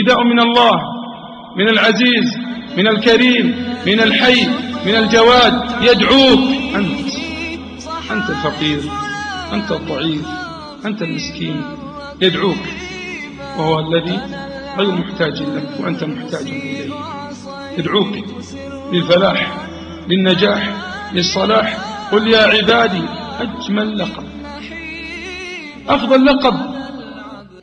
نداء من الله من العزيز من الكريم من الحي من الجواد يدعوك. أنت أنت الفقير أنت الضعيف أنت المسكين يدعوك. وهو الذي غير محتاج لك وأنت محتاج إليه. يدعوك للفلاح للنجاح للصلاح. قل يا عبادي أجمل لقب. أفضل لقب